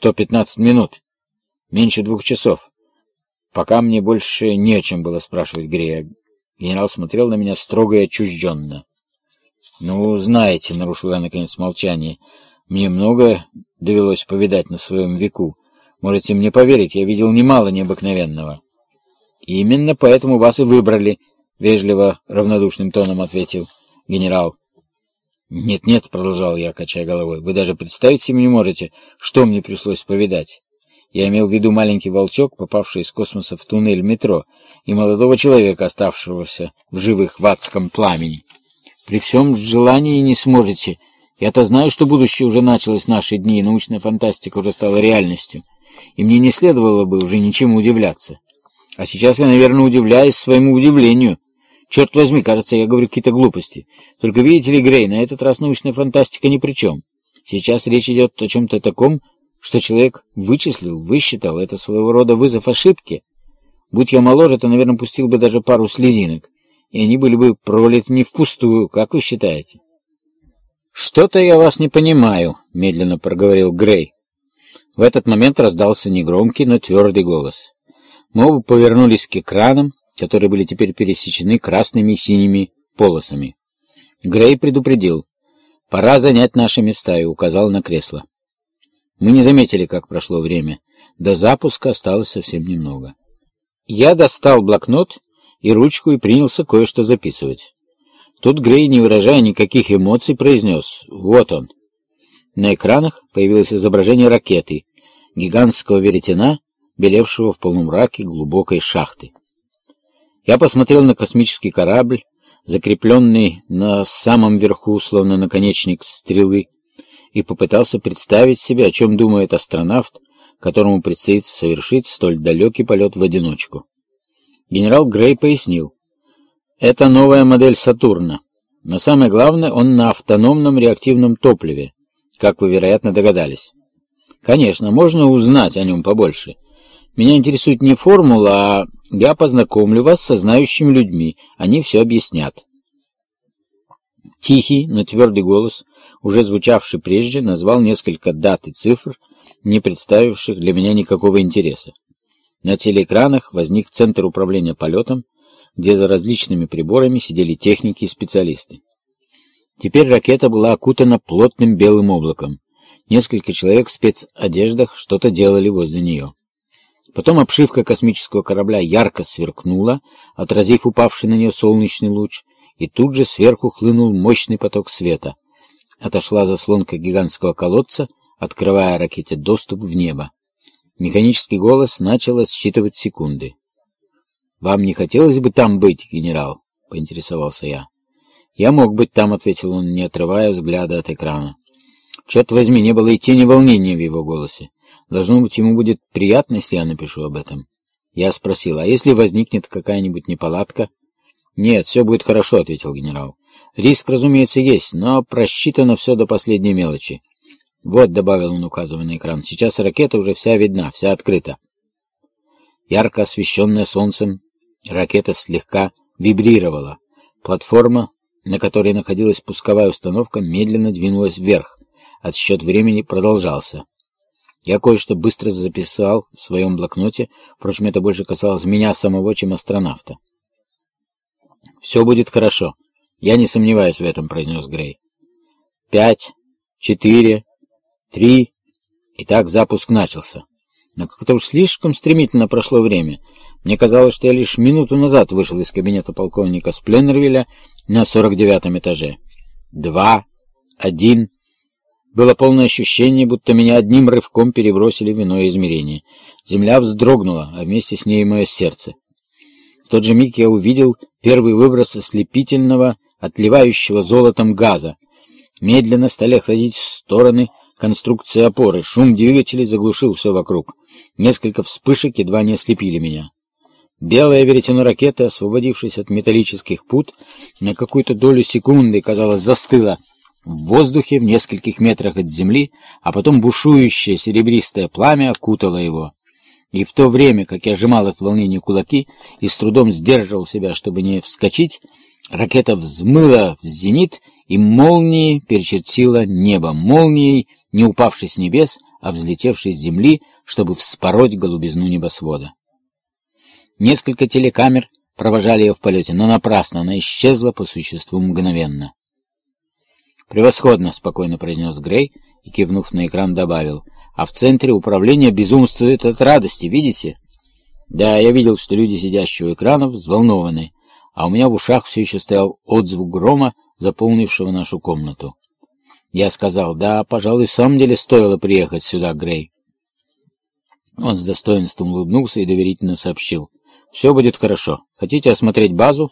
115 минут. Меньше двух часов. Пока мне больше не о чем было спрашивать Грея. Генерал смотрел на меня строго и отчужденно. «Ну, знаете», — нарушил я наконец молчание, — «мне много довелось повидать на своем веку. Можете мне поверить, я видел немало необыкновенного». «Именно поэтому вас и выбрали», — вежливо, равнодушным тоном ответил генерал. «Нет-нет», — продолжал я, качая головой, — «вы даже представить себе не можете, что мне пришлось повидать. Я имел в виду маленький волчок, попавший из космоса в туннель метро, и молодого человека, оставшегося в живых в адском пламени. При всем желании не сможете. Я-то знаю, что будущее уже началось в наши дни, и научная фантастика уже стала реальностью, и мне не следовало бы уже ничему удивляться. А сейчас я, наверное, удивляюсь своему удивлению». Черт возьми, кажется, я говорю какие-то глупости. Только видите ли, Грей, на этот раз научная фантастика ни при чем. Сейчас речь идет о чем-то таком, что человек вычислил, высчитал. Это своего рода вызов ошибки. Будь я моложе, то, наверное, пустил бы даже пару слезинок. И они были бы пролиты не впустую, как вы считаете? «Что-то я вас не понимаю», — медленно проговорил Грей. В этот момент раздался негромкий, но твердый голос. Мы оба повернулись к экранам, которые были теперь пересечены красными и синими полосами. Грей предупредил. «Пора занять наши места» и указал на кресло. Мы не заметили, как прошло время. До запуска осталось совсем немного. Я достал блокнот и ручку и принялся кое-что записывать. Тут Грей, не выражая никаких эмоций, произнес «Вот он». На экранах появилось изображение ракеты, гигантского веретена, белевшего в полумраке глубокой шахты. Я посмотрел на космический корабль, закрепленный на самом верху, словно наконечник стрелы, и попытался представить себе, о чем думает астронавт, которому предстоит совершить столь далекий полет в одиночку. Генерал Грей пояснил. Это новая модель Сатурна. Но самое главное, он на автономном реактивном топливе, как вы, вероятно, догадались. Конечно, можно узнать о нем побольше. Меня интересует не формула, а я познакомлю вас со знающими людьми, они все объяснят. Тихий, но твердый голос, уже звучавший прежде, назвал несколько дат и цифр, не представивших для меня никакого интереса. На телеэкранах возник центр управления полетом, где за различными приборами сидели техники и специалисты. Теперь ракета была окутана плотным белым облаком. Несколько человек в спецодеждах что-то делали возле нее. Потом обшивка космического корабля ярко сверкнула, отразив упавший на нее солнечный луч, и тут же сверху хлынул мощный поток света. Отошла заслонка гигантского колодца, открывая ракете доступ в небо. Механический голос начал отсчитывать секунды. «Вам не хотелось бы там быть, генерал?» — поинтересовался я. «Я мог быть там», — ответил он, не отрывая взгляда от экрана. Черт возьми, не было и тени волнения в его голосе. Должно быть, ему будет приятно, если я напишу об этом. Я спросил, а если возникнет какая-нибудь неполадка? Нет, все будет хорошо, ответил генерал. Риск, разумеется, есть, но просчитано все до последней мелочи. Вот, добавил он, указывая на экран, сейчас ракета уже вся видна, вся открыта. Ярко освещенная солнцем, ракета слегка вибрировала. Платформа, на которой находилась пусковая установка, медленно двинулась вверх. Отсчет времени продолжался. Я кое-что быстро записал в своем блокноте, впрочем, это больше касалось меня самого, чем астронавта. «Все будет хорошо. Я не сомневаюсь в этом», — произнес Грей. «Пять, четыре, три...» И так запуск начался. Но как-то уж слишком стремительно прошло время. Мне казалось, что я лишь минуту назад вышел из кабинета полковника Спленнервилля на сорок девятом этаже. Два, один... Было полное ощущение, будто меня одним рывком перебросили в иное измерение. Земля вздрогнула, а вместе с ней мое сердце. В тот же миг я увидел первый выброс ослепительного, отливающего золотом газа. Медленно стали отходить в стороны конструкции опоры. Шум двигателей заглушил все вокруг. Несколько вспышек едва не ослепили меня. Белая веретено ракеты, освободившись от металлических пут, на какую-то долю секунды, казалось, застыла в воздухе в нескольких метрах от земли, а потом бушующее серебристое пламя окутало его. И в то время, как я сжимал от волнения кулаки и с трудом сдерживал себя, чтобы не вскочить, ракета взмыла в зенит и молнией перечертила небо. Молнией, не упавшей с небес, а взлетевший с земли, чтобы вспороть голубизну небосвода. Несколько телекамер провожали ее в полете, но напрасно она исчезла по существу мгновенно. «Превосходно!» — спокойно произнес Грей и, кивнув на экран, добавил. «А в центре управления безумствует от радости, видите?» «Да, я видел, что люди, сидящие у экранов, взволнованы, а у меня в ушах все еще стоял отзвук грома, заполнившего нашу комнату. Я сказал, да, пожалуй, в самом деле стоило приехать сюда, Грей. Он с достоинством улыбнулся и доверительно сообщил. «Все будет хорошо. Хотите осмотреть базу?»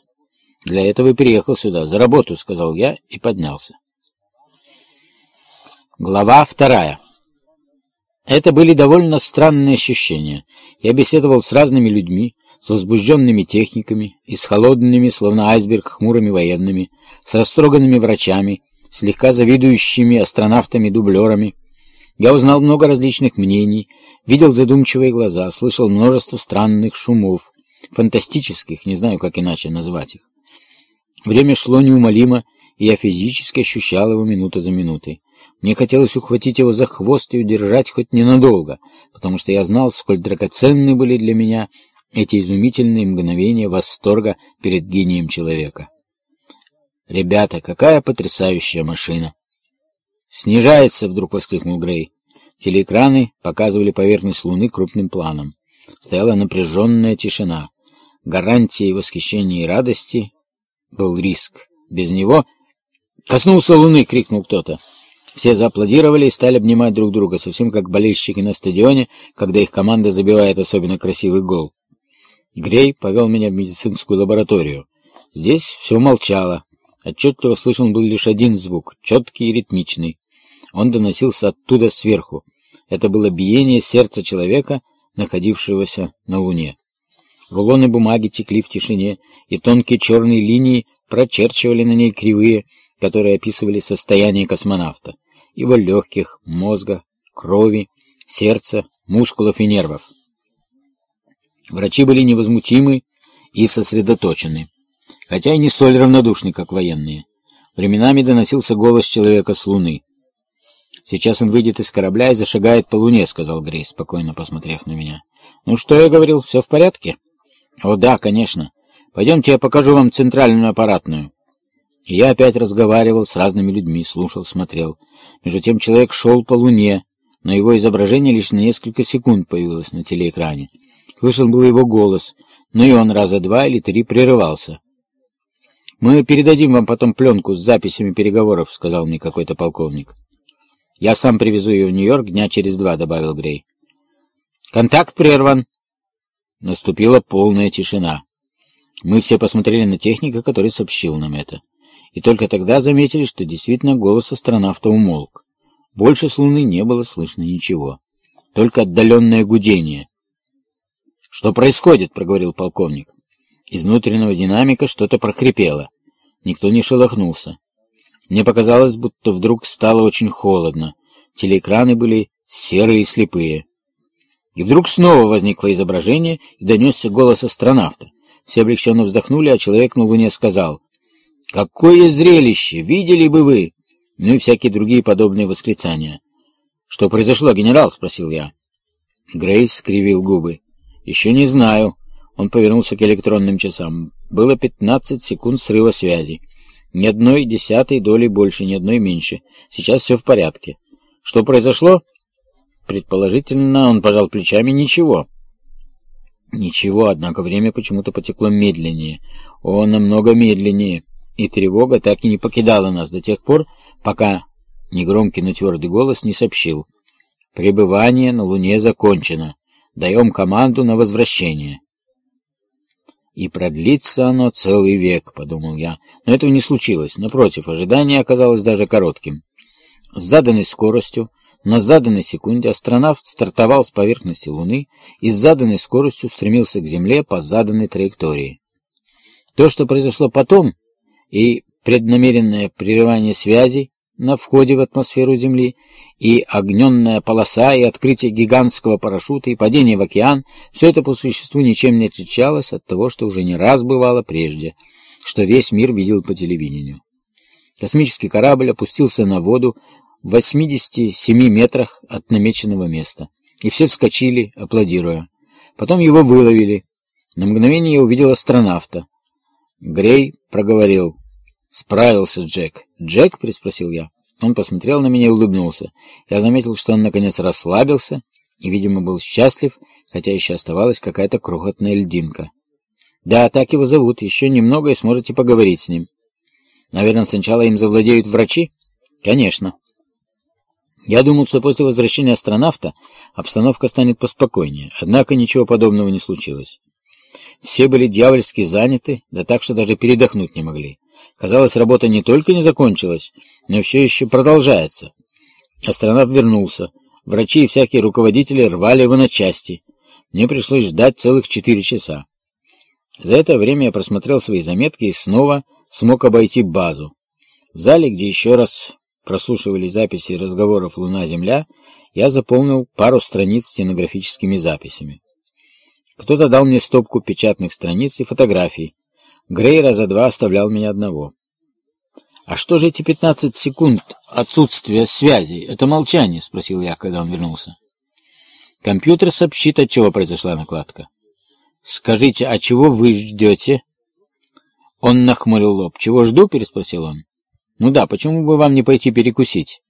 «Для этого и приехал сюда. За работу», — сказал я и поднялся. Глава вторая. Это были довольно странные ощущения. Я беседовал с разными людьми, с возбужденными техниками и с холодными, словно айсберг, хмурыми военными, с растроганными врачами, слегка завидующими астронавтами-дублерами. Я узнал много различных мнений, видел задумчивые глаза, слышал множество странных шумов, фантастических, не знаю, как иначе назвать их. Время шло неумолимо, и я физически ощущал его минута за минутой. Мне хотелось ухватить его за хвост и удержать хоть ненадолго, потому что я знал, сколь драгоценны были для меня эти изумительные мгновения восторга перед гением человека. «Ребята, какая потрясающая машина!» «Снижается!» — вдруг воскликнул Грей. Телеэкраны показывали поверхность Луны крупным планом. Стояла напряженная тишина. Гарантией восхищения и радости был риск. Без него... «Коснулся Луны!» — крикнул кто-то. Все зааплодировали и стали обнимать друг друга, совсем как болельщики на стадионе, когда их команда забивает особенно красивый гол. Грей повел меня в медицинскую лабораторию. Здесь все молчало. Отчетливо слышен был лишь один звук, четкий и ритмичный. Он доносился оттуда сверху. Это было биение сердца человека, находившегося на Луне. Рулоны бумаги текли в тишине, и тонкие черные линии прочерчивали на ней кривые, которые описывали состояние космонавта, его легких, мозга, крови, сердца, мускулов и нервов. Врачи были невозмутимы и сосредоточены, хотя и не столь равнодушны, как военные. Временами доносился голос человека с Луны. «Сейчас он выйдет из корабля и зашагает по Луне», — сказал Грей, спокойно посмотрев на меня. «Ну что я говорил, все в порядке?» «О да, конечно. Пойдемте я покажу вам центральную аппаратную». Я опять разговаривал с разными людьми, слушал, смотрел. Между тем человек шел по Луне, но его изображение лишь на несколько секунд появилось на телеэкране. Слышен был его голос, но и он раза два или три прерывался. «Мы передадим вам потом пленку с записями переговоров», — сказал мне какой-то полковник. «Я сам привезу ее в Нью-Йорк дня через два», — добавил Грей. «Контакт прерван». Наступила полная тишина. Мы все посмотрели на техника, который сообщил нам это. И только тогда заметили, что действительно голос астронавта умолк. Больше с Луны не было слышно ничего. Только отдаленное гудение. «Что происходит?» — проговорил полковник. Из внутреннего динамика что-то прохрипело. Никто не шелохнулся. Мне показалось, будто вдруг стало очень холодно. Телеэкраны были серые и слепые. И вдруг снова возникло изображение и донесся голос астронавта. Все облегченно вздохнули, а человек на Луне сказал, «Какое зрелище! Видели бы вы!» Ну и всякие другие подобные восклицания. «Что произошло, генерал?» — спросил я. Грейс скривил губы. «Еще не знаю». Он повернулся к электронным часам. Было пятнадцать секунд срыва связи. Ни одной десятой доли больше, ни одной меньше. Сейчас все в порядке. Что произошло? Предположительно, он пожал плечами, ничего. Ничего, однако время почему-то потекло медленнее. О, намного медленнее. И тревога так и не покидала нас до тех пор, пока негромкий, но твердый голос не сообщил. Пребывание на Луне закончено. Даем команду на возвращение. И продлится оно целый век, подумал я. Но этого не случилось. Напротив, ожидание оказалось даже коротким. С заданной скоростью, на заданной секунде астронавт стартовал с поверхности Луны и с заданной скоростью стремился к Земле по заданной траектории. То, что произошло потом, и преднамеренное прерывание связи, на входе в атмосферу Земли, и огненная полоса, и открытие гигантского парашюта, и падение в океан — все это по существу ничем не отличалось от того, что уже не раз бывало прежде, что весь мир видел по телевидению. Космический корабль опустился на воду в 87 метрах от намеченного места. И все вскочили, аплодируя. Потом его выловили. На мгновение я увидел астронавта. Грей проговорил. «Справился Джек». «Джек?» — переспросил я. Он посмотрел на меня и улыбнулся. Я заметил, что он наконец расслабился и, видимо, был счастлив, хотя еще оставалась какая-то крохотная льдинка. «Да, так его зовут. Еще немного и сможете поговорить с ним». «Наверное, сначала им завладеют врачи?» «Конечно». Я думал, что после возвращения астронавта обстановка станет поспокойнее, однако ничего подобного не случилось. Все были дьявольски заняты, да так, что даже передохнуть не могли. Казалось, работа не только не закончилась, но все еще продолжается. Астронавт вернулся. Врачи и всякие руководители рвали его на части. Мне пришлось ждать целых четыре часа. За это время я просмотрел свои заметки и снова смог обойти базу. В зале, где еще раз прослушивали записи разговоров «Луна-Земля», я заполнил пару страниц стенографическими записями. Кто-то дал мне стопку печатных страниц и фотографий. Грей раза два оставлял меня одного. «А что же эти пятнадцать секунд отсутствия связи? Это молчание?» — спросил я, когда он вернулся. «Компьютер сообщит, от чего произошла накладка». «Скажите, а чего вы ждете?» Он нахмурил лоб. «Чего жду?» — переспросил он. «Ну да, почему бы вам не пойти перекусить?»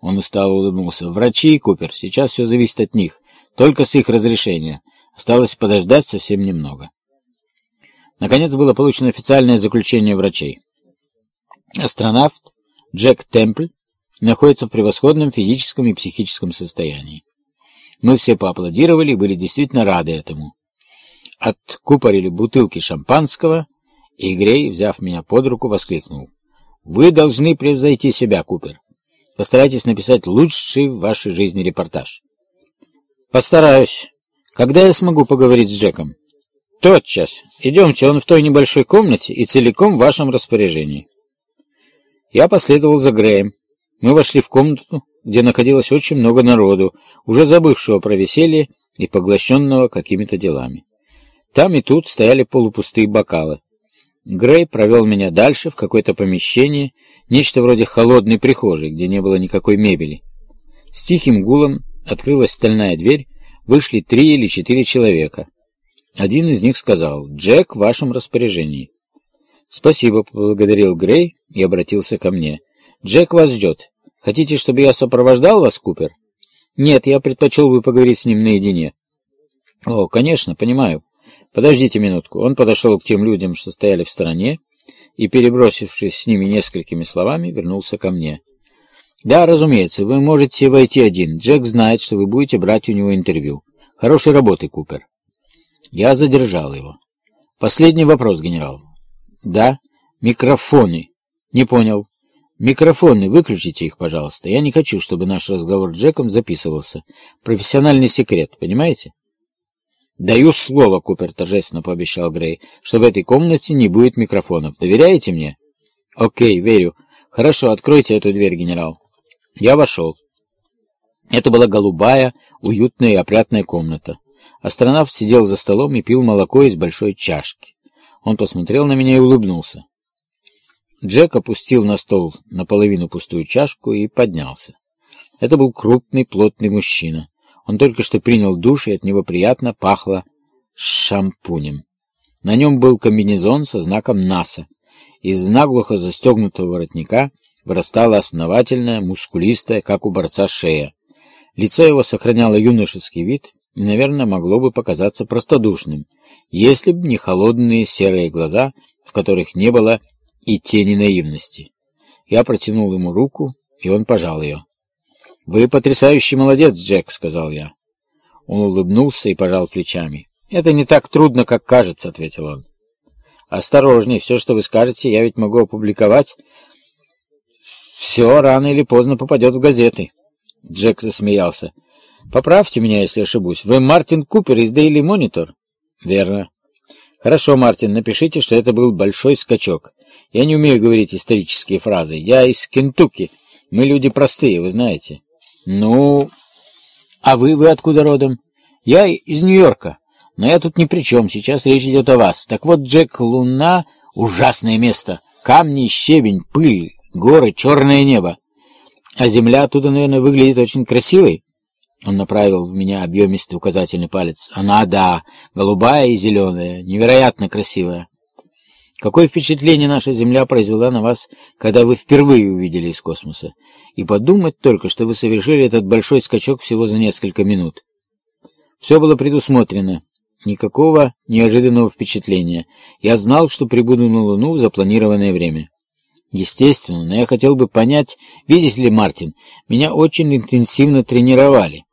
Он устало улыбнулся. «Врачи, Купер, сейчас все зависит от них. Только с их разрешения. Осталось подождать совсем немного». Наконец было получено официальное заключение врачей. Астронавт Джек Темпль находится в превосходном физическом и психическом состоянии. Мы все поаплодировали и были действительно рады этому. Откупорили бутылки шампанского, и Грей, взяв меня под руку, воскликнул. Вы должны превзойти себя, Купер. Постарайтесь написать лучший в вашей жизни репортаж. Постараюсь. Когда я смогу поговорить с Джеком? Тотчас. Идемте, он в той небольшой комнате и целиком в вашем распоряжении. Я последовал за Греем. Мы вошли в комнату, где находилось очень много народу, уже забывшего про веселье и поглощенного какими-то делами. Там и тут стояли полупустые бокалы. Грей провел меня дальше, в какое-то помещение, нечто вроде холодной прихожей, где не было никакой мебели. С тихим гулом открылась стальная дверь, вышли три или четыре человека. Один из них сказал «Джек в вашем распоряжении». «Спасибо», — поблагодарил Грей и обратился ко мне. «Джек вас ждет. Хотите, чтобы я сопровождал вас, Купер?» «Нет, я предпочел бы поговорить с ним наедине». «О, конечно, понимаю. «Подождите минутку». Он подошел к тем людям, что стояли в стороне, и, перебросившись с ними несколькими словами, вернулся ко мне. «Да, разумеется, вы можете войти один. Джек знает, что вы будете брать у него интервью. Хорошей работы, Купер». Я задержал его. «Последний вопрос, генерал». «Да, микрофоны». «Не понял». «Микрофоны, выключите их, пожалуйста. Я не хочу, чтобы наш разговор с Джеком записывался. Профессиональный секрет, понимаете?» «Даю слово, — Купер торжественно пообещал Грей, — что в этой комнате не будет микрофонов. Доверяете мне?» «Окей, верю. Хорошо, откройте эту дверь, генерал». Я вошел. Это была голубая, уютная и опрятная комната. Астронавт сидел за столом и пил молоко из большой чашки. Он посмотрел на меня и улыбнулся. Джек опустил на стол наполовину пустую чашку и поднялся. Это был крупный, плотный мужчина. Он только что принял душ, и от него приятно пахло шампунем. На нем был комбинезон со знаком НАСА. Из наглухо застегнутого воротника вырастала основательная, мускулистая, как у борца, шея. Лицо его сохраняло юношеский вид и, наверное, могло бы показаться простодушным, если бы не холодные серые глаза, в которых не было и тени наивности. Я протянул ему руку, и он пожал ее. «Вы потрясающий молодец, Джек», — сказал я. Он улыбнулся и пожал плечами. «Это не так трудно, как кажется», — ответил он. «Осторожней, все, что вы скажете, я ведь могу опубликовать. Все рано или поздно попадет в газеты». Джек засмеялся. «Поправьте меня, если ошибусь. Вы Мартин Купер из Daily Monitor?» «Верно». «Хорошо, Мартин, напишите, что это был большой скачок. Я не умею говорить исторические фразы. Я из Кентукки. Мы люди простые, вы знаете». «Ну, а вы, вы откуда родом?» «Я из Нью-Йорка, но я тут ни при чем, сейчас речь идет о вас. Так вот, Джек, Луна — ужасное место. Камни, щебень, пыль, горы, черное небо. А земля оттуда, наверное, выглядит очень красивой. Он направил в меня объемистый указательный палец. Она, да, голубая и зеленая, невероятно красивая. Какое впечатление наша Земля произвела на вас, когда вы впервые увидели из космоса? И подумать только, что вы совершили этот большой скачок всего за несколько минут. Все было предусмотрено. Никакого неожиданного впечатления. Я знал, что прибуду на Луну в запланированное время. Естественно, но я хотел бы понять, видите ли, Мартин, меня очень интенсивно тренировали.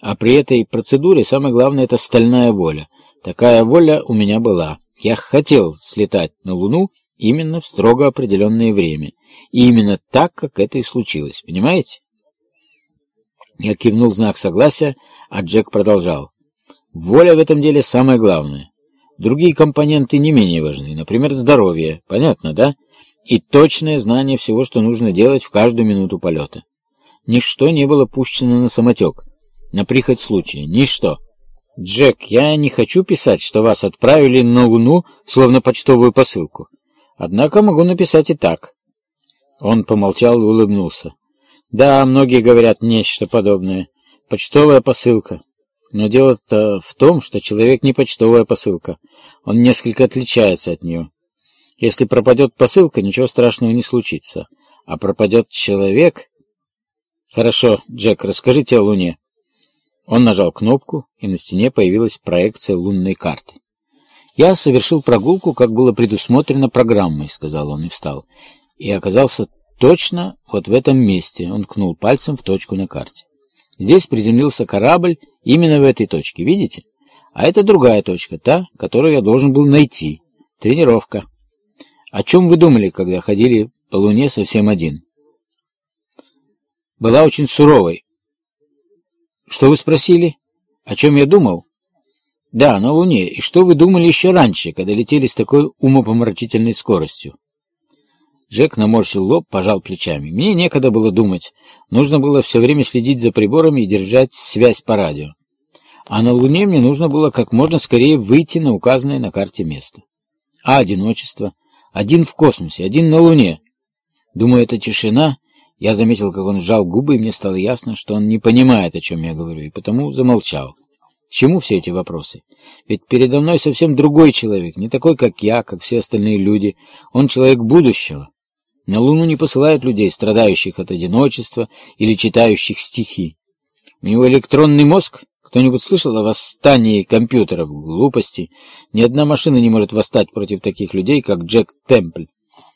А при этой процедуре самое главное — это стальная воля. Такая воля у меня была. Я хотел слетать на Луну именно в строго определенное время. И именно так, как это и случилось. Понимаете? Я кивнул в знак согласия, а Джек продолжал. Воля в этом деле самое главное. Другие компоненты не менее важны. Например, здоровье. Понятно, да? И точное знание всего, что нужно делать в каждую минуту полета. Ничто не было пущено на самотек на прихоть случая. Ничто. Джек, я не хочу писать, что вас отправили на Луну, словно почтовую посылку. Однако могу написать и так. Он помолчал и улыбнулся. Да, многие говорят нечто подобное. Почтовая посылка. Но дело-то в том, что человек не почтовая посылка. Он несколько отличается от нее. Если пропадет посылка, ничего страшного не случится. А пропадет человек... Хорошо, Джек, расскажите о Луне. Он нажал кнопку, и на стене появилась проекция лунной карты. «Я совершил прогулку, как было предусмотрено программой», — сказал он и встал. И оказался точно вот в этом месте. Он ткнул пальцем в точку на карте. Здесь приземлился корабль именно в этой точке, видите? А это другая точка, та, которую я должен был найти. Тренировка. О чем вы думали, когда ходили по Луне совсем один? Была очень суровой, что вы спросили? О чем я думал? Да, на Луне. И что вы думали еще раньше, когда летели с такой умопомрачительной скоростью? Джек наморщил лоб, пожал плечами. Мне некогда было думать. Нужно было все время следить за приборами и держать связь по радио. А на Луне мне нужно было как можно скорее выйти на указанное на карте место. А одиночество? Один в космосе, один на Луне. Думаю, это тишина я заметил, как он сжал губы, и мне стало ясно, что он не понимает, о чем я говорю, и потому замолчал. Чему все эти вопросы? Ведь передо мной совсем другой человек, не такой, как я, как все остальные люди. Он человек будущего. На Луну не посылают людей, страдающих от одиночества или читающих стихи. У него электронный мозг. Кто-нибудь слышал о восстании компьютеров? Глупости. Ни одна машина не может восстать против таких людей, как Джек Темпль.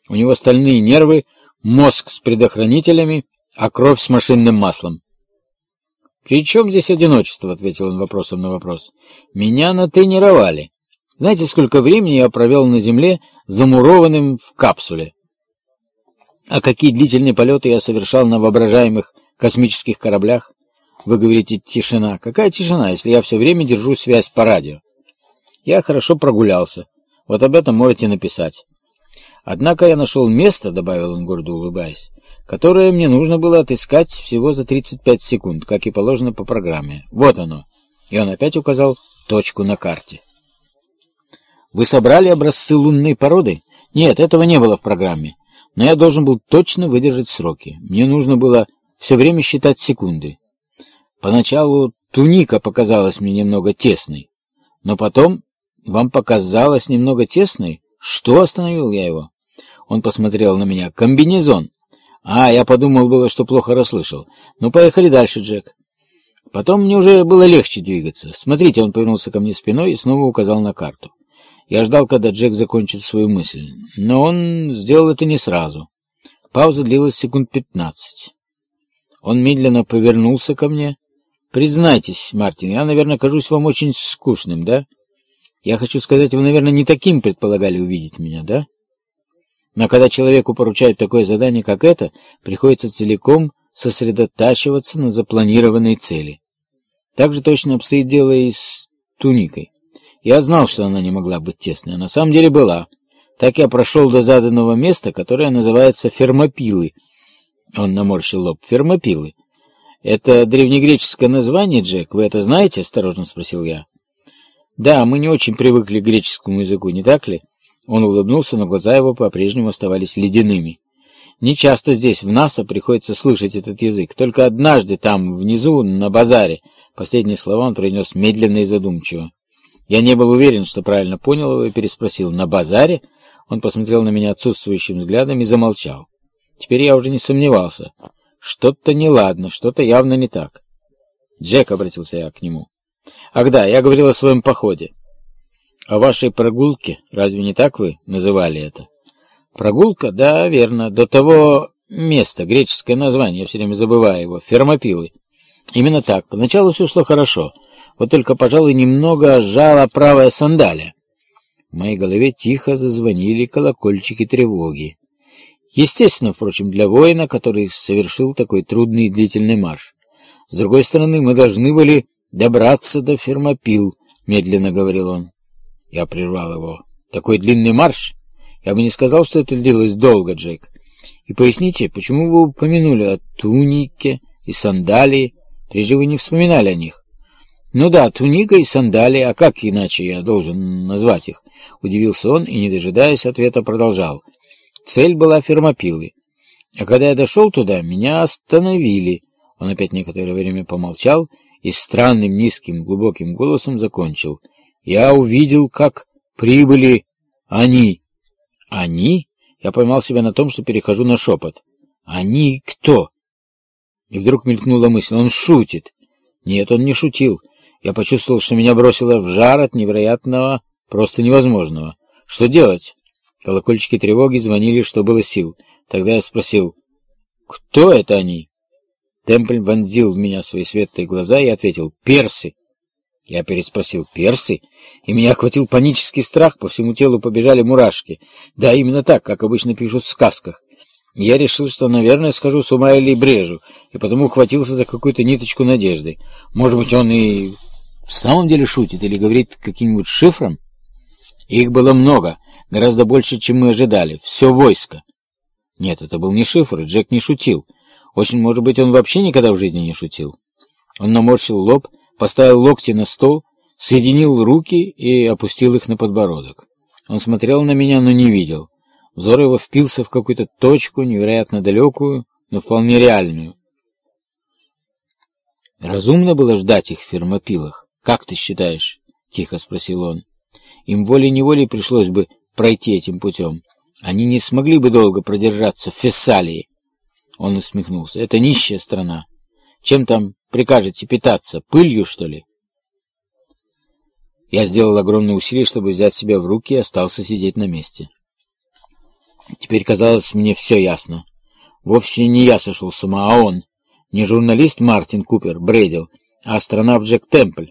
У него стальные нервы, мозг с предохранителями, а кровь с машинным маслом. «При чем здесь одиночество?» — ответил он вопросом на вопрос. «Меня натренировали. Знаете, сколько времени я провел на Земле, замурованным в капсуле? А какие длительные полеты я совершал на воображаемых космических кораблях? Вы говорите, тишина. Какая тишина, если я все время держу связь по радио? Я хорошо прогулялся. Вот об этом можете написать. Однако я нашел место, — добавил он гордо улыбаясь, — которое мне нужно было отыскать всего за 35 секунд, как и положено по программе. Вот оно. И он опять указал точку на карте. Вы собрали образцы лунной породы? Нет, этого не было в программе. Но я должен был точно выдержать сроки. Мне нужно было все время считать секунды. Поначалу туника показалась мне немного тесной. Но потом вам показалось немного тесной? Что остановил я его? Он посмотрел на меня. «Комбинезон!» «А, я подумал было, что плохо расслышал. Ну, поехали дальше, Джек». Потом мне уже было легче двигаться. Смотрите, он повернулся ко мне спиной и снова указал на карту. Я ждал, когда Джек закончит свою мысль, но он сделал это не сразу. Пауза длилась секунд пятнадцать. Он медленно повернулся ко мне. «Признайтесь, Мартин, я, наверное, кажусь вам очень скучным, да? Я хочу сказать, вы, наверное, не таким предполагали увидеть меня, да?» Но когда человеку поручают такое задание, как это, приходится целиком сосредотачиваться на запланированной цели. Так же точно обстоит дело и с туникой. Я знал, что она не могла быть тесной, а на самом деле была. Так я прошел до заданного места, которое называется Фермопилы. Он наморщил лоб. Фермопилы. Это древнегреческое название, Джек, вы это знаете? Осторожно спросил я. Да, мы не очень привыкли к греческому языку, не так ли? Он улыбнулся, но глаза его по-прежнему оставались ледяными. Не часто здесь, в НАСА, приходится слышать этот язык. Только однажды там, внизу, на базаре. Последние слова он произнес медленно и задумчиво. Я не был уверен, что правильно понял его, и переспросил. «На базаре?» Он посмотрел на меня отсутствующим взглядом и замолчал. Теперь я уже не сомневался. Что-то неладно, что-то явно не так. «Джек», — обратился я к нему. «Ах да, я говорил о своем походе. О вашей прогулке, разве не так вы называли это?» «Прогулка? Да, верно. До того места, греческое название, я все время забываю его, Фермопилы. Именно так. Поначалу все шло хорошо. Вот только, пожалуй, немного сжала правая сандалия. В моей голове тихо зазвонили колокольчики тревоги. Естественно, впрочем, для воина, который совершил такой трудный и длительный марш. С другой стороны, мы должны были добраться до Фермопил, медленно говорил он. Я прервал его. Такой длинный марш? Я бы не сказал, что это длилось долго, Джейк. И поясните, почему вы упомянули о тунике и сандалии? Прежде вы не вспоминали о них. «Ну да, туника и сандалии, а как иначе я должен назвать их?» Удивился он и, не дожидаясь ответа, продолжал. Цель была фермопилы. А когда я дошел туда, меня остановили. Он опять некоторое время помолчал и странным низким глубоким голосом закончил. Я увидел, как прибыли они. Они? Я поймал себя на том, что перехожу на шепот. Они кто? И вдруг мелькнула мысль. Он шутит. Нет, он не шутил. Я почувствовал, что меня бросило в жар от невероятного, просто невозможного. Что делать? Колокольчики тревоги звонили, что было сил. Тогда я спросил, кто это они? Темпль вонзил в меня свои светлые глаза и ответил, персы. Я переспросил, персы? И меня охватил панический страх, по всему телу побежали мурашки. Да, именно так, как обычно пишут в сказках. Я решил, что, наверное, схожу с ума или брежу, и потому ухватился за какую-то ниточку надежды. Может быть, он и в самом деле шутит или говорит каким-нибудь шифром? Их было много, гораздо больше, чем мы ожидали. Все войско. Нет, это был не шифр, Джек не шутил. Очень может быть, он вообще никогда в жизни не шутил. Он наморщил лоб, поставил локти на стол, соединил руки и опустил их на подбородок. Он смотрел на меня, но не видел. Взор его впился в какую-то точку, невероятно далекую, но вполне реальную. Разумно было ждать их в фермопилах. «Как ты считаешь?» — тихо спросил он. «Им волей-неволей пришлось бы пройти этим путем. Они не смогли бы долго продержаться в Фессалии». Он усмехнулся. «Это нищая страна. Чем там прикажете питаться? Пылью, что ли?» Я сделал огромное усилие, чтобы взять себя в руки и остался сидеть на месте. Теперь казалось мне все ясно. Вовсе не я сошел с ума, а он. Не журналист Мартин Купер бредил, а астронавт Джек Темпль.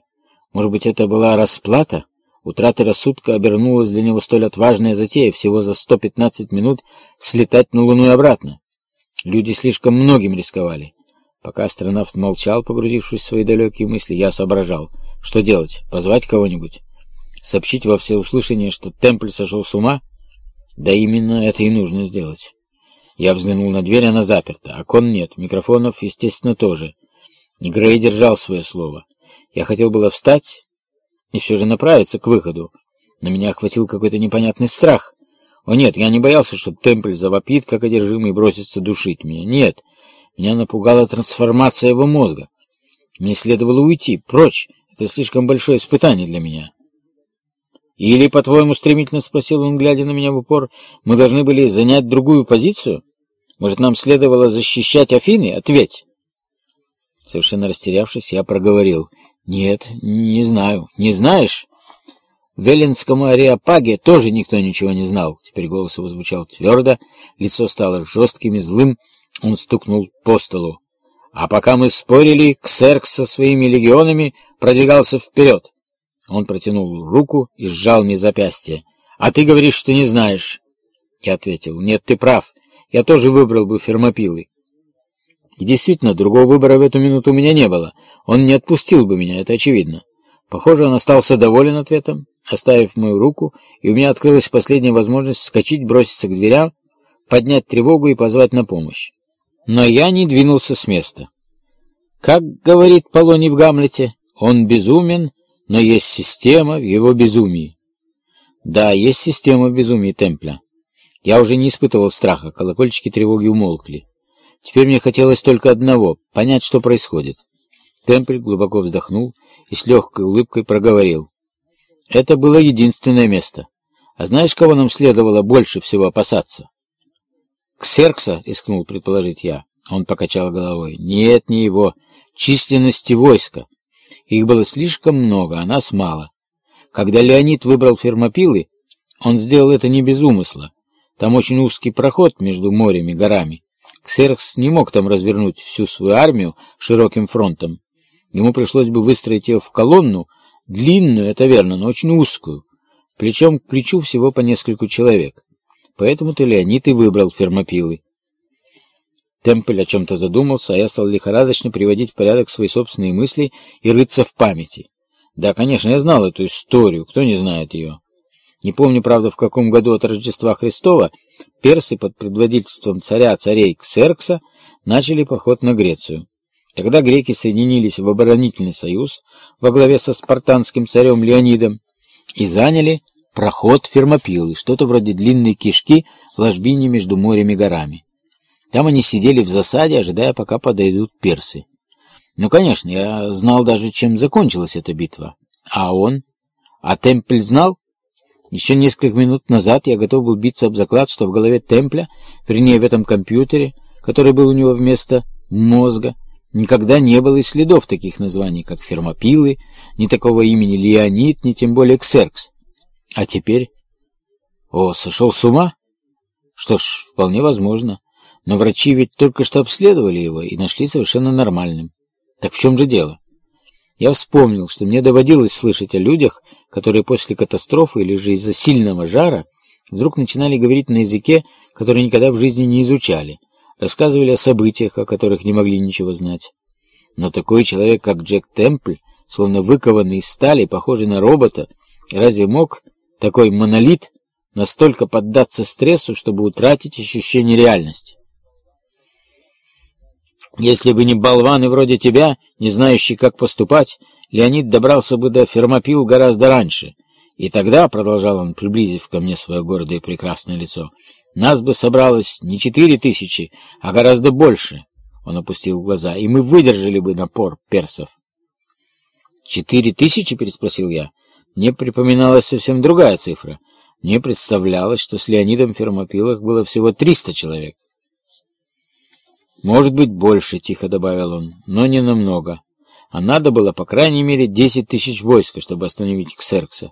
Может быть, это была расплата? Утрата рассудка обернулась для него столь отважная затея всего за 115 минут слетать на Луну и обратно. Люди слишком многим рисковали. Пока астронавт молчал, погрузившись в свои далекие мысли, я соображал. Что делать? Позвать кого-нибудь? Сообщить во всеуслышание, что Темпль сошел с ума? Да именно это и нужно сделать. Я взглянул на дверь, она заперта. Окон нет, микрофонов, естественно, тоже. Грей держал свое слово. Я хотел было встать и все же направиться к выходу. На меня охватил какой-то непонятный страх. О нет, я не боялся, что Темпль завопит, как одержимый, и бросится душить меня. Нет, меня напугала трансформация его мозга. Мне следовало уйти, прочь. Это слишком большое испытание для меня. Или, по-твоему, стремительно спросил он, глядя на меня в упор, мы должны были занять другую позицию? Может, нам следовало защищать Афины? Ответь. Совершенно растерявшись, я проговорил — «Нет, не знаю. Не знаешь?» В Веллинском ареопаге тоже никто ничего не знал. Теперь голос его звучал твердо, лицо стало жестким и злым, он стукнул по столу. А пока мы спорили, Ксеркс со своими легионами продвигался вперед. Он протянул руку и сжал мне запястье. «А ты говоришь, что не знаешь?» Я ответил, «Нет, ты прав. Я тоже выбрал бы фермопилы. И действительно, другого выбора в эту минуту у меня не было. Он не отпустил бы меня, это очевидно. Похоже, он остался доволен ответом, оставив мою руку, и у меня открылась последняя возможность вскочить, броситься к дверям, поднять тревогу и позвать на помощь. Но я не двинулся с места. Как говорит Полоний в Гамлете, он безумен, но есть система в его безумии. Да, есть система в безумии Темпля. Я уже не испытывал страха, колокольчики тревоги умолкли. Теперь мне хотелось только одного — понять, что происходит. Темпль глубоко вздохнул и с легкой улыбкой проговорил. Это было единственное место. А знаешь, кого нам следовало больше всего опасаться? «Ксеркса», — рискнул предположить я. Он покачал головой. «Нет, не его. Численности войска. Их было слишком много, а нас мало. Когда Леонид выбрал фермопилы, он сделал это не без умысла. Там очень узкий проход между морем и горами. Ксеркс не мог там развернуть всю свою армию широким фронтом. Ему пришлось бы выстроить ее в колонну, длинную, это верно, но очень узкую, плечом к плечу всего по нескольку человек. Поэтому-то Леонид и выбрал фермопилы. Темпель о чем-то задумался, а я стал лихорадочно приводить в порядок свои собственные мысли и рыться в памяти. Да, конечно, я знал эту историю, кто не знает ее. Не помню, правда, в каком году от Рождества Христова персы под предводительством царя-царей Ксеркса начали поход на Грецию. Тогда греки соединились в оборонительный союз во главе со спартанским царем Леонидом и заняли проход Фермопилы, что-то вроде длинной кишки в ложбине между морем и горами. Там они сидели в засаде, ожидая, пока подойдут персы. Ну, конечно, я знал даже, чем закончилась эта битва. А он? А Темпль знал? Еще несколько минут назад я готов был биться об заклад, что в голове Темпля, вернее, в этом компьютере, который был у него вместо мозга, никогда не было и следов таких названий, как Фермопилы, ни такого имени Леонид, ни тем более Ксеркс. А теперь... О, сошел с ума? Что ж, вполне возможно. Но врачи ведь только что обследовали его и нашли совершенно нормальным. Так в чем же дело? Я вспомнил, что мне доводилось слышать о людях, которые после катастрофы или же из-за сильного жара вдруг начинали говорить на языке, который никогда в жизни не изучали, рассказывали о событиях, о которых не могли ничего знать. Но такой человек, как Джек Темпль, словно выкованный из стали, похожий на робота, разве мог такой монолит настолько поддаться стрессу, чтобы утратить ощущение реальности? Если бы не болваны вроде тебя, не знающие, как поступать, Леонид добрался бы до Фермопил гораздо раньше. И тогда, — продолжал он, приблизив ко мне свое гордое и прекрасное лицо, — нас бы собралось не четыре тысячи, а гораздо больше. Он опустил глаза, и мы выдержали бы напор персов. «Четыре тысячи?» — переспросил я. Мне припоминалась совсем другая цифра. Мне представлялось, что с Леонидом в Фермопилах было всего триста человек. «Может быть, больше», — тихо добавил он, — «но не намного. А надо было, по крайней мере, десять тысяч войска, чтобы остановить Ксеркса.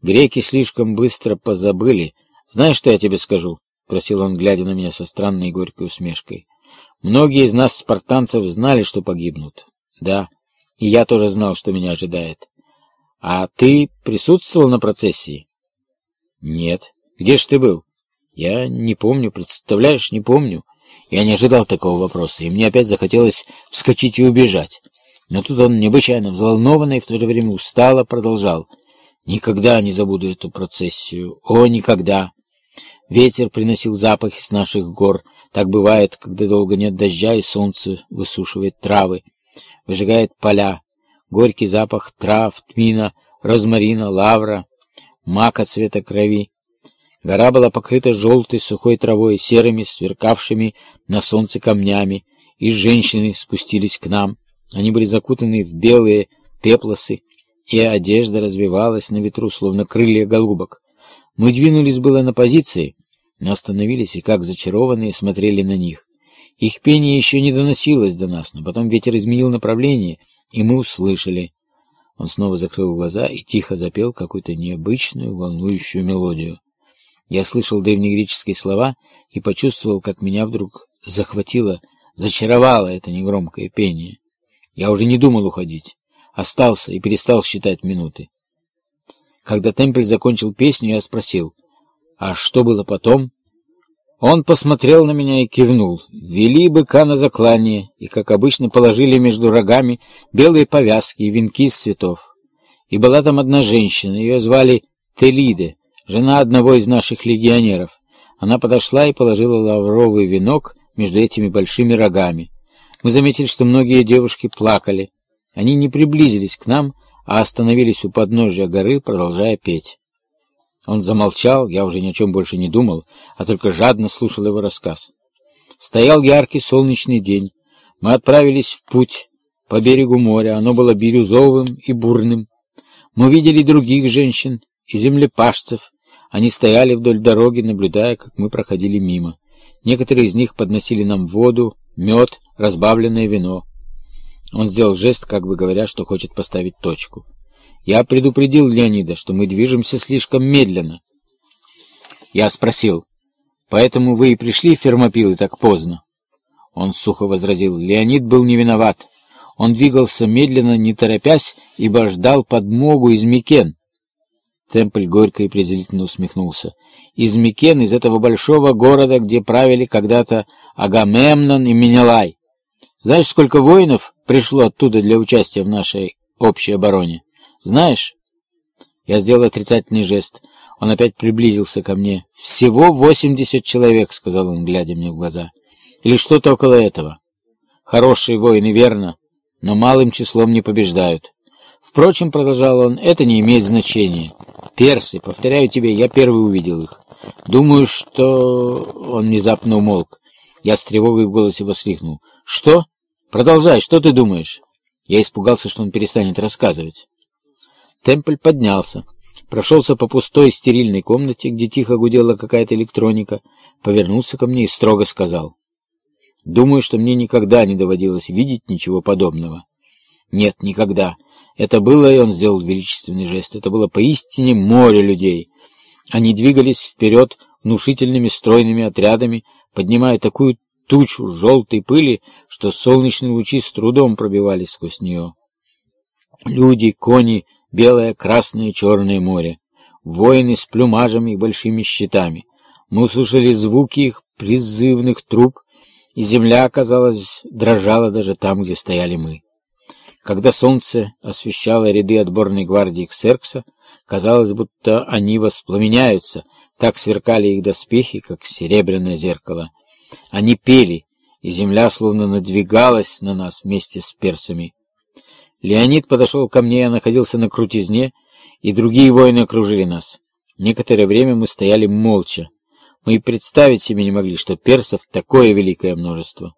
Греки слишком быстро позабыли. Знаешь, что я тебе скажу?» — просил он, глядя на меня со странной горькой усмешкой. «Многие из нас, спартанцев, знали, что погибнут. Да, и я тоже знал, что меня ожидает. А ты присутствовал на процессии?» «Нет. Где ж ты был?» «Я не помню, представляешь, не помню». Я не ожидал такого вопроса, и мне опять захотелось вскочить и убежать. Но тут он, необычайно взволнованный в то же время устало, продолжал. «Никогда не забуду эту процессию. О, никогда!» Ветер приносил запахи с наших гор. Так бывает, когда долго нет дождя, и солнце высушивает травы, выжигает поля. Горький запах трав, тмина, розмарина, лавра, мака цвета крови. Гора была покрыта желтой сухой травой, серыми, сверкавшими на солнце камнями, и женщины спустились к нам. Они были закутаны в белые пеплосы, и одежда развивалась на ветру, словно крылья голубок. Мы двинулись было на позиции, но остановились и, как зачарованные, смотрели на них. Их пение еще не доносилось до нас, но потом ветер изменил направление, и мы услышали. Он снова закрыл глаза и тихо запел какую-то необычную, волнующую мелодию. Я слышал древнегреческие слова и почувствовал, как меня вдруг захватило, зачаровало это негромкое пение. Я уже не думал уходить. Остался и перестал считать минуты. Когда Темпель закончил песню, я спросил, «А что было потом?» Он посмотрел на меня и кивнул. Вели быка на заклание, и, как обычно, положили между рогами белые повязки и венки из цветов. И была там одна женщина, ее звали Телиде жена одного из наших легионеров. Она подошла и положила лавровый венок между этими большими рогами. Мы заметили, что многие девушки плакали. Они не приблизились к нам, а остановились у подножия горы, продолжая петь. Он замолчал, я уже ни о чем больше не думал, а только жадно слушал его рассказ. Стоял яркий солнечный день. Мы отправились в путь по берегу моря. Оно было бирюзовым и бурным. Мы видели других женщин и землепашцев. Они стояли вдоль дороги, наблюдая, как мы проходили мимо. Некоторые из них подносили нам воду, мед, разбавленное вино. Он сделал жест, как бы говоря, что хочет поставить точку. Я предупредил Леонида, что мы движемся слишком медленно. Я спросил, «Поэтому вы и пришли в Фермопилы так поздно?» Он сухо возразил, Леонид был не виноват. Он двигался медленно, не торопясь, ибо ждал подмогу из Микен. Темпль горько и презрительно усмехнулся. Из Микен, из этого большого города, где правили когда-то Агамемнон и Менелай. Знаешь, сколько воинов пришло оттуда для участия в нашей общей обороне? Знаешь? Я сделал отрицательный жест. Он опять приблизился ко мне. «Всего восемьдесят человек», — сказал он, глядя мне в глаза. «Или что-то около этого. Хорошие воины, верно, но малым числом не побеждают. Впрочем, — продолжал он, — это не имеет значения. Персы, повторяю тебе, я первый увидел их. Думаю, что...» Он внезапно умолк. Я с тревогой в голосе воскликнул. «Что? Продолжай, что ты думаешь?» Я испугался, что он перестанет рассказывать. Темпль поднялся, прошелся по пустой стерильной комнате, где тихо гудела какая-то электроника, повернулся ко мне и строго сказал. «Думаю, что мне никогда не доводилось видеть ничего подобного». «Нет, никогда. Это было, и он сделал величественный жест, это было поистине море людей. Они двигались вперед внушительными стройными отрядами, поднимая такую тучу желтой пыли, что солнечные лучи с трудом пробивались сквозь нее. Люди, кони, белое, красное, черное море, воины с плюмажами и большими щитами. Мы услышали звуки их призывных труб, и земля, казалось, дрожала даже там, где стояли мы. Когда солнце освещало ряды отборной гвардии Ксеркса, казалось, будто они воспламеняются, так сверкали их доспехи, как серебряное зеркало. Они пели, и земля словно надвигалась на нас вместе с персами. Леонид подошел ко мне, я находился на крутизне, и другие воины окружили нас. Некоторое время мы стояли молча. Мы и представить себе не могли, что персов такое великое множество.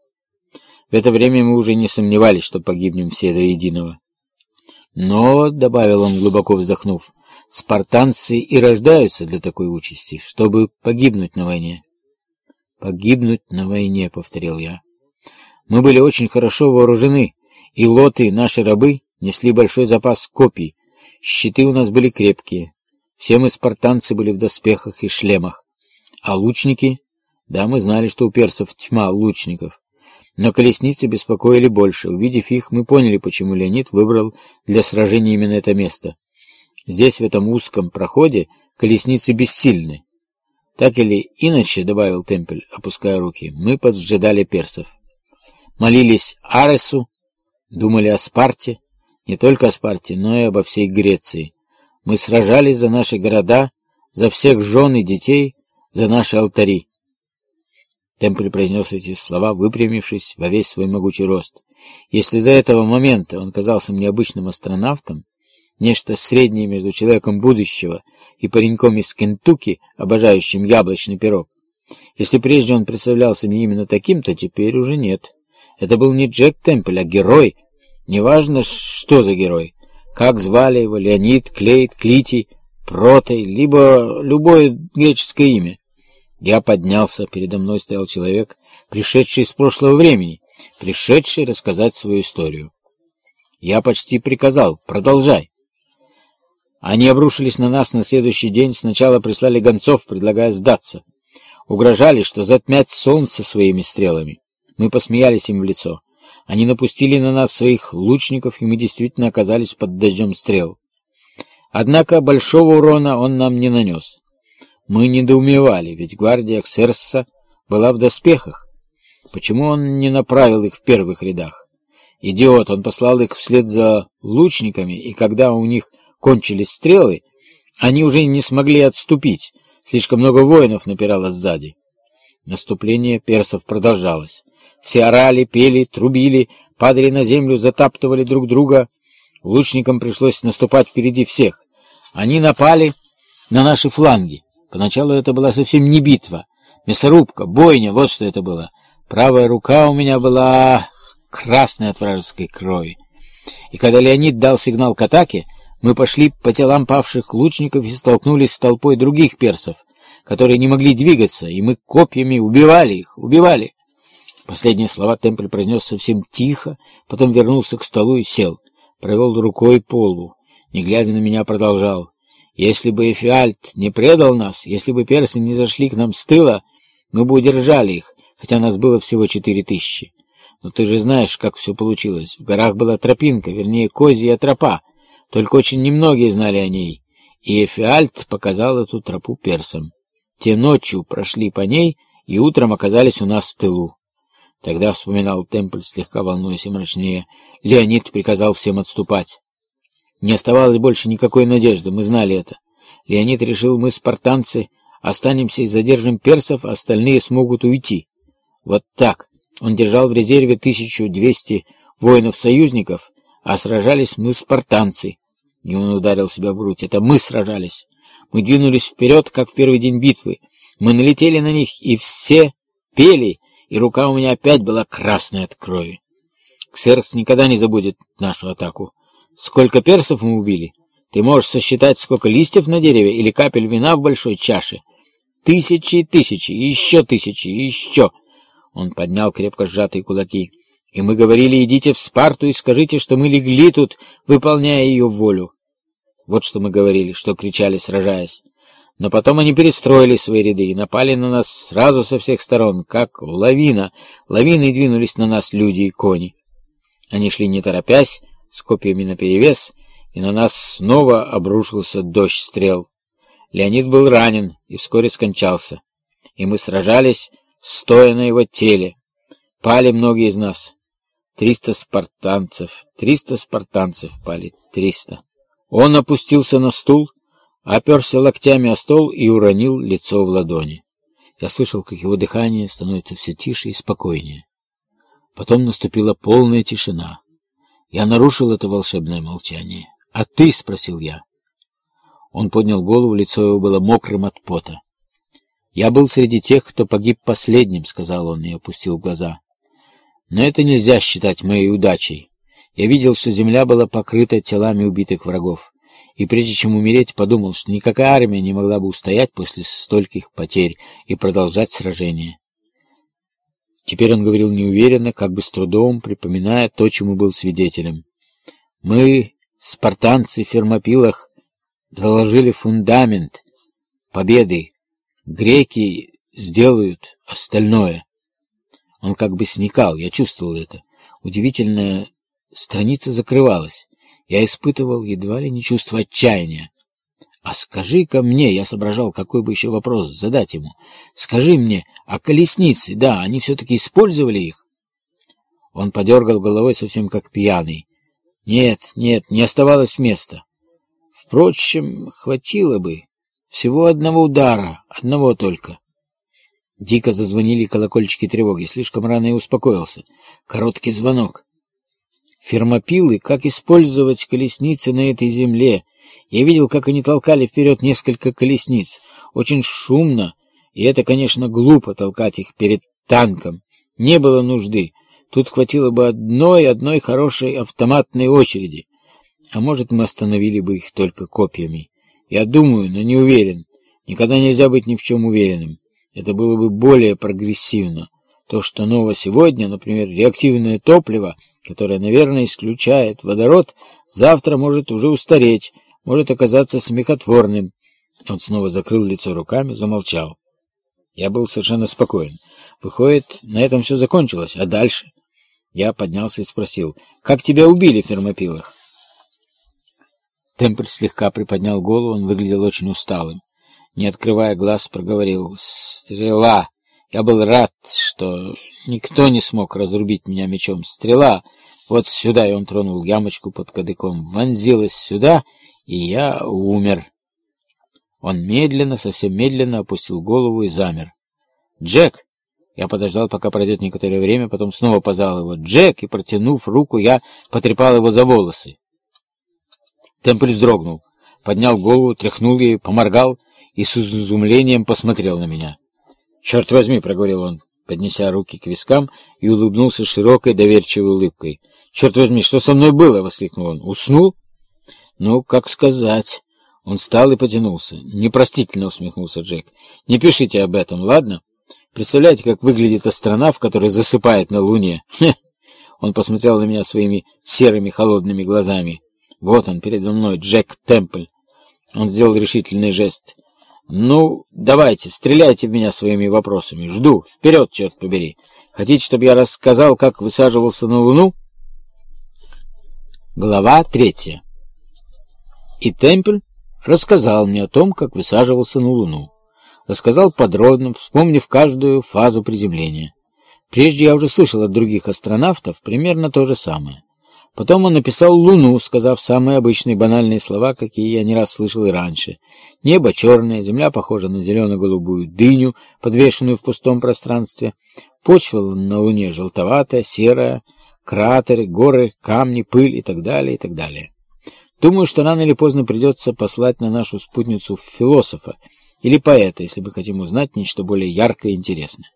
В это время мы уже не сомневались, что погибнем все до единого. Но, — добавил он, глубоко вздохнув, — спартанцы и рождаются для такой участи, чтобы погибнуть на войне. «Погибнуть на войне», — повторил я. Мы были очень хорошо вооружены, и лоты, наши рабы, несли большой запас копий. Щиты у нас были крепкие. Все мы, спартанцы, были в доспехах и шлемах. А лучники? Да, мы знали, что у персов тьма лучников. Но колесницы беспокоили больше. Увидев их, мы поняли, почему Леонид выбрал для сражения именно это место. Здесь, в этом узком проходе, колесницы бессильны. Так или иначе, — добавил Темпель, опуская руки, — мы поджидали персов. Молились Аресу, Думали о Спарте, не только о Спарте, но и обо всей Греции. Мы сражались за наши города, за всех жен и детей, за наши алтари. Темпль произнес эти слова, выпрямившись во весь свой могучий рост. Если до этого момента он казался мне обычным астронавтом, нечто среднее между человеком будущего и пареньком из Кентукки, обожающим яблочный пирог, если прежде он представлялся мне именно таким, то теперь уже нет. Это был не Джек Темпель, а герой. Неважно, что за герой. Как звали его, Леонид, Клейт, Клитий, Протей, либо любое греческое имя. Я поднялся, передо мной стоял человек, пришедший из прошлого времени, пришедший рассказать свою историю. Я почти приказал, продолжай. Они обрушились на нас на следующий день, сначала прислали гонцов, предлагая сдаться. Угрожали, что затмят солнце своими стрелами. Мы посмеялись им в лицо. Они напустили на нас своих лучников, и мы действительно оказались под дождем стрел. Однако большого урона он нам не нанес. Мы недоумевали, ведь гвардия Ксерса была в доспехах. Почему он не направил их в первых рядах? Идиот, он послал их вслед за лучниками, и когда у них кончились стрелы, они уже не смогли отступить. Слишком много воинов напирало сзади. Наступление персов продолжалось. Все орали, пели, трубили, падали на землю, затаптывали друг друга. Лучникам пришлось наступать впереди всех. Они напали, на наши фланги. Поначалу это была совсем не битва. Мясорубка, бойня, вот что это было. Правая рука у меня была красной от вражеской крови. И когда Леонид дал сигнал к атаке, мы пошли по телам павших лучников и столкнулись с толпой других персов, которые не могли двигаться, и мы копьями убивали их, убивали. Последние слова Темпль произнес совсем тихо, потом вернулся к столу и сел. Провел рукой по лбу. Не глядя на меня, продолжал. «Если бы Эфиальт не предал нас, если бы персы не зашли к нам с тыла, мы бы удержали их, хотя нас было всего четыре тысячи. Но ты же знаешь, как все получилось. В горах была тропинка, вернее, козья тропа. Только очень немногие знали о ней. И Эфиальт показал эту тропу персам. Те ночью прошли по ней и утром оказались у нас в тылу. Тогда, вспоминал Темпль, слегка волнуясь и мрачнее, Леонид приказал всем отступать. Не оставалось больше никакой надежды, мы знали это. Леонид решил, мы, спартанцы, останемся и задержим персов, а остальные смогут уйти. Вот так. Он держал в резерве 1200 воинов-союзников, а сражались мы, спартанцы. И он ударил себя в грудь. Это мы сражались. Мы двинулись вперед, как в первый день битвы. Мы налетели на них, и все пели, и рука у меня опять была красная от крови. Ксеркс никогда не забудет нашу атаку. Сколько персов мы убили? Ты можешь сосчитать, сколько листьев на дереве или капель вина в большой чаше? Тысячи и тысячи, и еще тысячи, и еще. Он поднял крепко сжатые кулаки. И мы говорили, идите в Спарту и скажите, что мы легли тут, выполняя ее волю. Вот что мы говорили, что кричали, сражаясь. Но потом они перестроили свои ряды и напали на нас сразу со всех сторон, как лавина. Лавиной двинулись на нас люди и кони. Они шли не торопясь, с копьями наперевес, и на нас снова обрушился дождь стрел. Леонид был ранен и вскоре скончался, и мы сражались, стоя на его теле. Пали многие из нас. Триста спартанцев, триста спартанцев пали, триста. Он опустился на стул, оперся локтями о стол и уронил лицо в ладони. Я слышал, как его дыхание становится все тише и спокойнее. Потом наступила полная тишина. Я нарушил это волшебное молчание. «А ты?» — спросил я. Он поднял голову, лицо его было мокрым от пота. «Я был среди тех, кто погиб последним», — сказал он и опустил глаза. «Но это нельзя считать моей удачей. Я видел, что земля была покрыта телами убитых врагов, и прежде чем умереть, подумал, что никакая армия не могла бы устоять после стольких потерь и продолжать сражение. Теперь он говорил неуверенно, как бы с трудом, припоминая то, чему был свидетелем. «Мы, спартанцы в Фермопилах, заложили фундамент победы. Греки сделают остальное». Он как бы сникал, я чувствовал это. Удивительная страница закрывалась. Я испытывал едва ли не чувство отчаяния. «А скажи-ка мне», — я соображал, какой бы еще вопрос задать ему, «скажи мне, а колесницы, да, они все-таки использовали их?» Он подергал головой совсем как пьяный. «Нет, нет, не оставалось места. Впрочем, хватило бы. Всего одного удара, одного только». Дико зазвонили колокольчики тревоги. Слишком рано и успокоился. Короткий звонок. Фермопилы, как использовать колесницы на этой земле, я видел, как они толкали вперед несколько колесниц. Очень шумно, и это, конечно, глупо толкать их перед танком. Не было нужды. Тут хватило бы одной, одной хорошей автоматной очереди. А может, мы остановили бы их только копьями. Я думаю, но не уверен. Никогда нельзя быть ни в чем уверенным. Это было бы более прогрессивно. То, что ново сегодня, например, реактивное топливо, которое, наверное, исключает водород, завтра может уже устареть, может оказаться смехотворным. Он снова закрыл лицо руками, замолчал. Я был совершенно спокоен. Выходит, на этом все закончилось. А дальше? Я поднялся и спросил, как тебя убили в Фермопилах? Темпль слегка приподнял голову, он выглядел очень усталым. Не открывая глаз, проговорил «Стрела!» Я был рад, что никто не смог разрубить меня мечом. Стрела вот сюда, и он тронул ямочку под кадыком, вонзилась сюда и я умер. Он медленно, совсем медленно опустил голову и замер. «Джек!» Я подождал, пока пройдет некоторое время, потом снова позвал его. «Джек!» И, протянув руку, я потрепал его за волосы. Темпль вздрогнул. поднял голову, тряхнул ею, поморгал и с изумлением посмотрел на меня. «Черт возьми!» — проговорил он, поднеся руки к вискам и улыбнулся широкой доверчивой улыбкой. «Черт возьми, что со мной было?» — воскликнул он. «Уснул?» «Ну, как сказать...» Он встал и потянулся. «Непростительно», — усмехнулся Джек. «Не пишите об этом, ладно? Представляете, как выглядит астронавт, который засыпает на Луне?» Хе! Он посмотрел на меня своими серыми холодными глазами. «Вот он передо мной, Джек Темпль». Он сделал решительный жест. «Ну, давайте, стреляйте в меня своими вопросами. Жду. Вперед, черт побери. Хотите, чтобы я рассказал, как высаживался на Луну?» Глава третья. И Темпль рассказал мне о том, как высаживался на Луну. Рассказал подробно, вспомнив каждую фазу приземления. Прежде я уже слышал от других астронавтов примерно то же самое. Потом он написал «Луну», сказав самые обычные банальные слова, какие я не раз слышал и раньше. Небо черное, земля похожа на зелено-голубую дыню, подвешенную в пустом пространстве. Почва на Луне желтоватая, серая, кратеры, горы, камни, пыль и так далее, и так далее. Думаю, что рано или поздно придется послать на нашу спутницу философа или поэта, если мы хотим узнать нечто более яркое и интересное.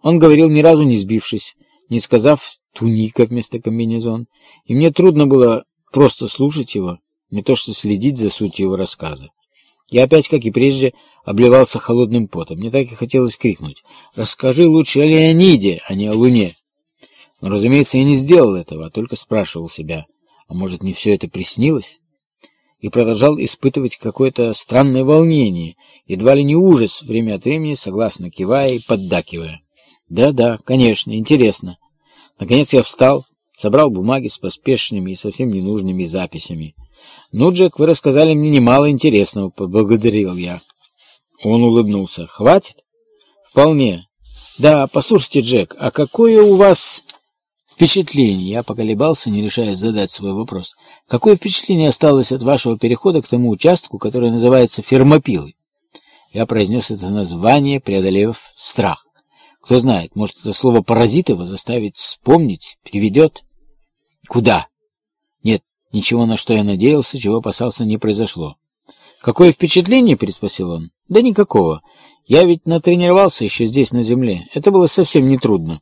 Он говорил, ни разу не сбившись, не сказав туника вместо комбинезон, и мне трудно было просто слушать его, не то что следить за сутью его рассказа. Я опять, как и прежде, обливался холодным потом. Мне так и хотелось крикнуть «Расскажи лучше о Леониде, а не о Луне». Но, разумеется, я не сделал этого, а только спрашивал себя, а может, не все это приснилось? И продолжал испытывать какое-то странное волнение, едва ли не ужас, время от времени согласно кивая и поддакивая. «Да-да, конечно, интересно». Наконец я встал, собрал бумаги с поспешными и совсем ненужными записями. «Ну, Джек, вы рассказали мне немало интересного», — поблагодарил я. Он улыбнулся. «Хватит?» «Вполне. Да, послушайте, Джек, а какое у вас впечатление?» Я поколебался, не решаясь задать свой вопрос. «Какое впечатление осталось от вашего перехода к тому участку, который называется Фермопилы?» Я произнес это название, преодолев страх. Кто знает, может, это слово «паразит» его заставит вспомнить, приведет? Куда? Нет, ничего, на что я надеялся, чего опасался, не произошло. «Какое впечатление?» — переспросил он. «Да никакого. Я ведь натренировался еще здесь, на земле. Это было совсем нетрудно».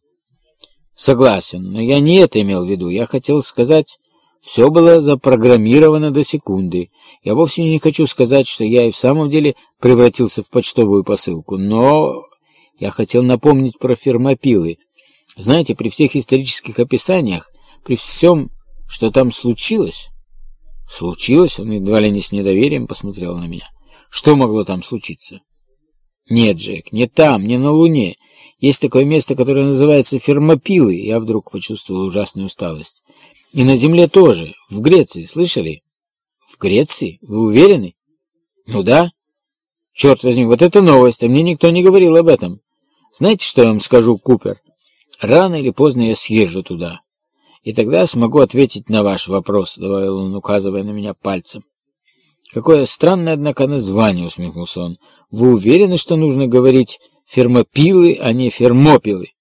«Согласен, но я не это имел в виду. Я хотел сказать, все было запрограммировано до секунды. Я вовсе не хочу сказать, что я и в самом деле превратился в почтовую посылку, но я хотел напомнить про фермопилы. Знаете, при всех исторических описаниях, при всем, что там случилось... Случилось? Он едва ли не с недоверием посмотрел на меня. Что могло там случиться? Нет, Джек, не там, не на Луне. Есть такое место, которое называется Фермопилы. Я вдруг почувствовал ужасную усталость. И на Земле тоже. В Греции, слышали? В Греции? Вы уверены? Ну да. Черт возьми, вот это новость, а мне никто не говорил об этом. Знаете, что я вам скажу, Купер? Рано или поздно я съезжу туда. И тогда смогу ответить на ваш вопрос, добавил он, указывая на меня пальцем. Какое странное, однако, название, усмехнулся он. Вы уверены, что нужно говорить фермопилы, а не фермопилы?